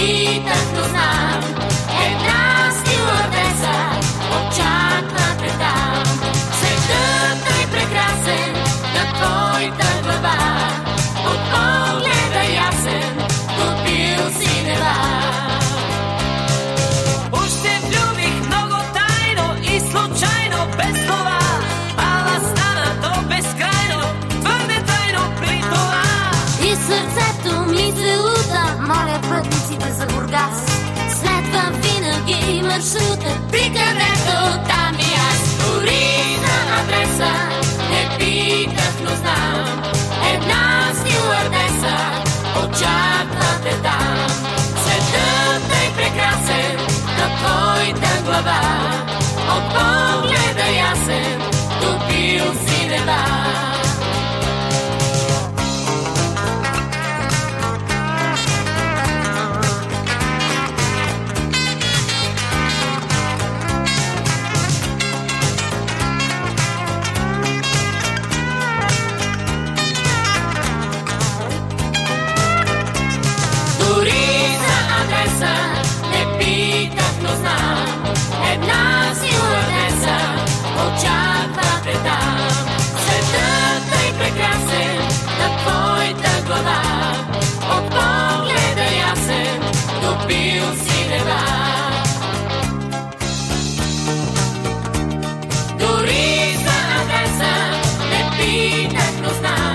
i tak. За Бургас. Следвам винаги маршрута, при където там и аз. Дори на адреса не питах, но знам. Една стюардеса очаква те там. Светът е прекрасен на твоята глава. От погледа ясен, добил си нева. nos da.